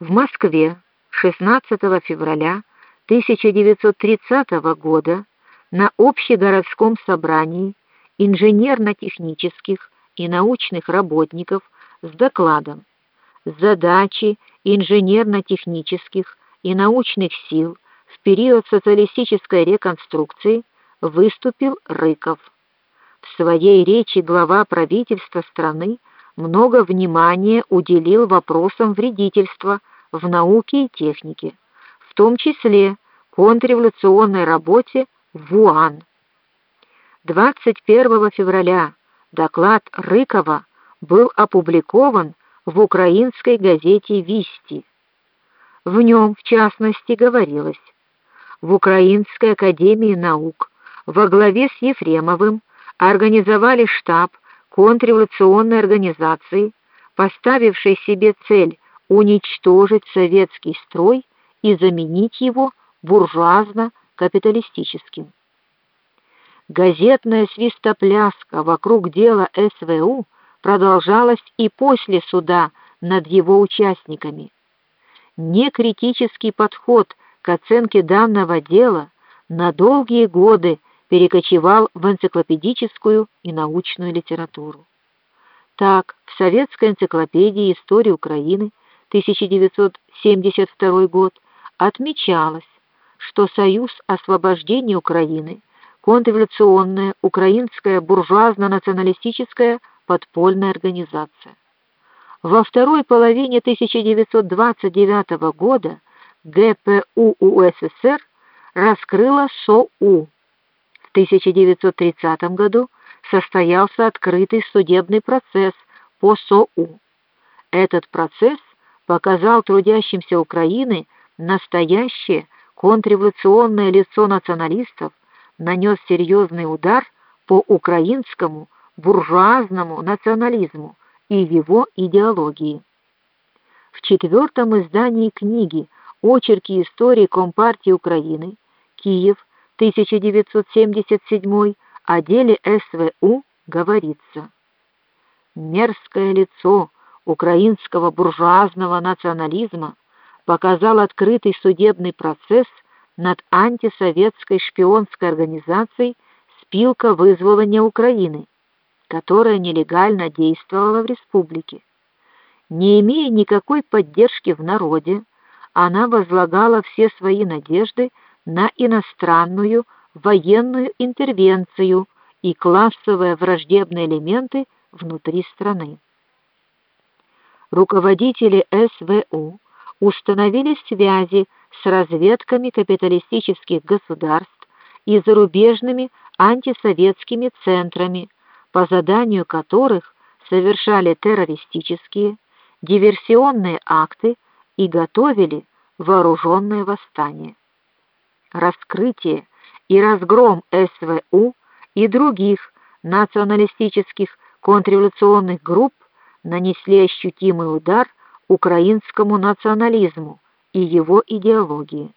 В Москве 16 февраля 1930 года на общегородском собрании инженерно-технических и научных работников с докладом Задачи инженерно-технических и научных сил в период социалистической реконструкции выступил Рыков. В своей речи глава правительства страны много внимания уделил вопросам вредительства в науке и технике, в том числе контрреволюционной работе в УАН. 21 февраля доклад Рыкова был опубликован в украинской газете Вести. В нем, в частности, говорилось: в Украинской академии наук во главе с Ефремовым организовали штаб контрреволюционной организации, поставившей себе цель уничтожить советский строй и заменить его буржуазно-капиталистическим. Газетная свистопляска вокруг дела СВУ продолжалась и после суда над его участниками. Некритический подход к оценке данного дела на долгие годы перекочевал в энциклопедическую и научную литературу. Так, в Советской энциклопедии истории Украины 1972 год отмечалось, что Союз освобождения Украины контрреволюционная украинская буржуазно-националистическая подпольная организация. Во второй половине 1929 года ГПУ УССР раскрыла СОУ. В 1930 году состоялся открытый судебный процесс по СОУ. Этот процесс показал трудящимся Украины настоящее контрреволюционное лицо националистов, нанес серьезный удар по украинскому буржуазному национализму и его идеологии. В четвертом издании книги Очерки истории Компартии Украины, Киев, 1977, о деле СВУ говорится: Мерзкое лицо украинского буржуазного национализма показал открытый судебный процесс над антисоветской шпионской организацией Спилка вызволения Украины которая нелегально действовала в республике. Не имея никакой поддержки в народе, она возлагала все свои надежды на иностранную военную интервенцию и классовые враждебные элементы внутри страны. Руководители СВУ установили связи с разведками капиталистических государств и зарубежными антисоветскими центрами по заданию которых совершали террористические, диверсионные акты и готовили вооруженное восстание. Раскрытие и разгром СВУ и других националистических контрреволюционных групп нанесли ощутимый удар украинскому национализму и его идеологии.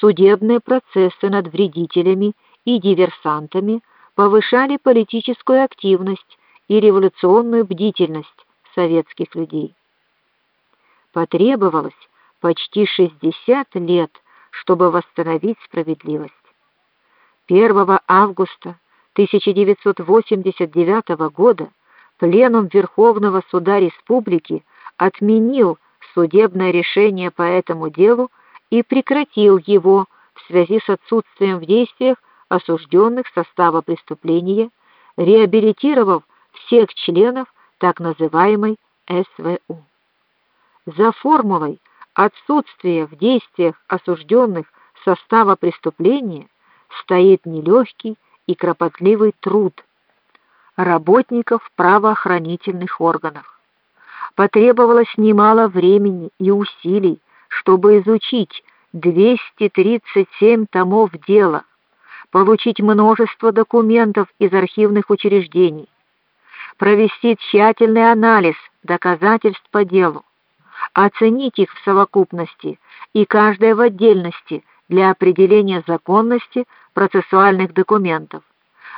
Судебные процессы над вредителями и диверсантами – повышали политическую активность и революционную бдительность советских людей. Потребовалось почти 60 лет, чтобы восстановить справедливость. 1 августа 1989 года пленум Верховного суда республики отменил судебное решение по этому делу и прекратил его в связи с отсутствием в действиях осужденных состава преступления, реабилитировав всех членов так называемой СВУ. За формулой отсутствия в действиях осужденных состава преступления стоит нелегкий и кропотливый труд работников правоохранительных органов. Потребовалось немало времени и усилий, чтобы изучить 237 томов дела получить множество документов из архивных учреждений, провести тщательный анализ доказательств по делу, оценить их в совокупности и каждое в отдельности для определения законности процессуальных документов,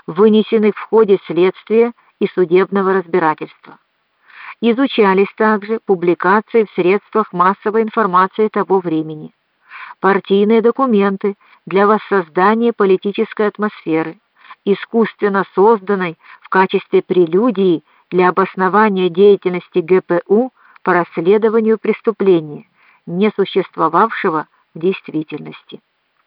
вынесенных в ходе следствия и судебного разбирательства. Изучались также публикации в средствах массовой информации того времени, партийные документы для воссоздания политической атмосферы, искусственно созданной в качестве прелюдии для обоснования деятельности ГПУ по расследованию преступления, не существовавшего в действительности.